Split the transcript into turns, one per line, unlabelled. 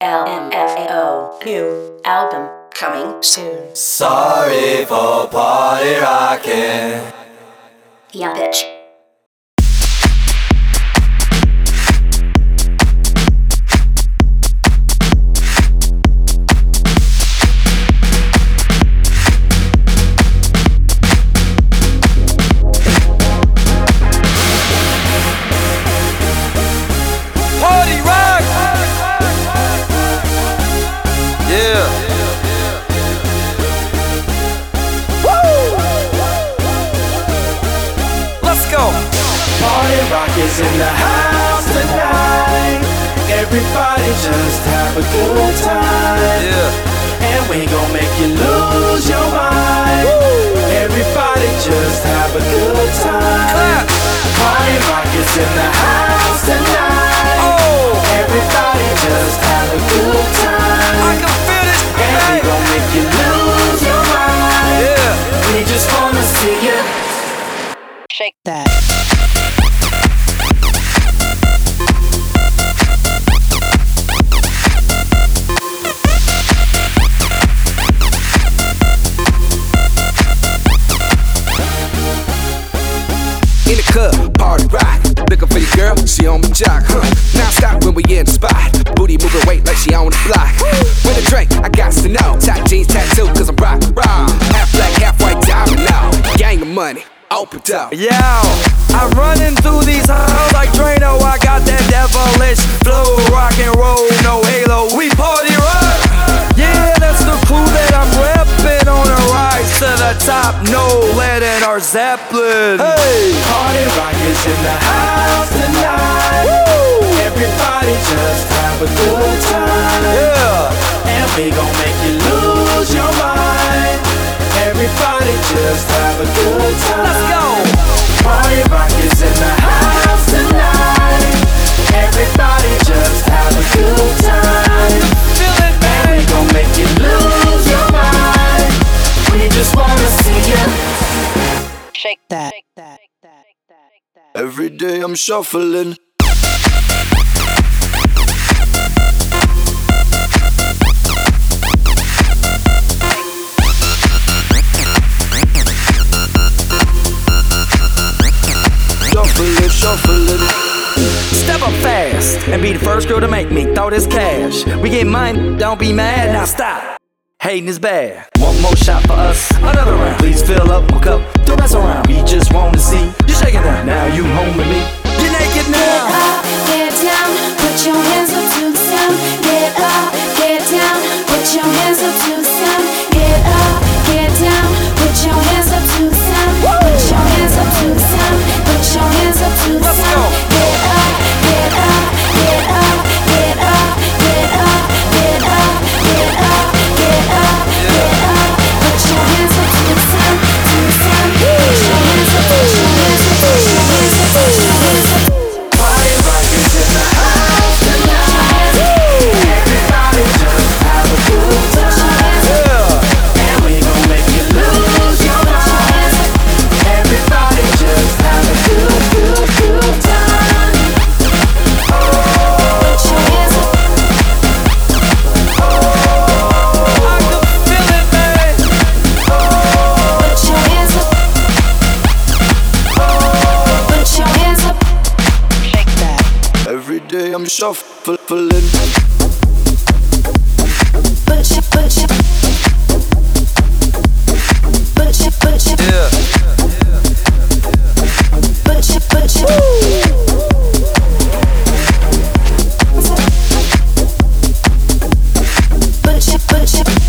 LMFAO. New album coming soon.
Sorry for party rocking.
Yeah, bitch.
Rock
is in the house tonight. Everybody just have a good time.
Yeah.
And we gon' make you lose your mind. Woo. Everybody just have a good time.
Clap.
Party rock is in the house tonight.
Oh,
Everybody just have a good time.
I can feel this.
And we gon' make you lose your mind.
Yeah.
We just wanna see you.
Shake that.
Up.
Yo, I'm running through these halls like Drano. I got that devilish flow, rock and roll, no halo. We party rock. Yeah, that's the crew that I'm repping on a rise to the top. No lead in our Zeppelin. Hey,
Party rock is in the house tonight. Everybody just have a good time.
yeah.
And we gon' make you lose your mind. Everybody just have a good time.
Let's go.
Party rock is in the house tonight. Everybody just have a good time.
Feel it,
And we gon' make you lose your mind. We just wanna see you.
Shake that.
Every day I'm shuffling. Shuffling, and be the first girl to make me throw this cash. We get mine, don't be mad. Now stop. Hating is bad. One more shot for us, another round. Please fill up shuffling.
Push it, push it. Push it, push it.
Yeah.
yeah, yeah, yeah. it. It, push it.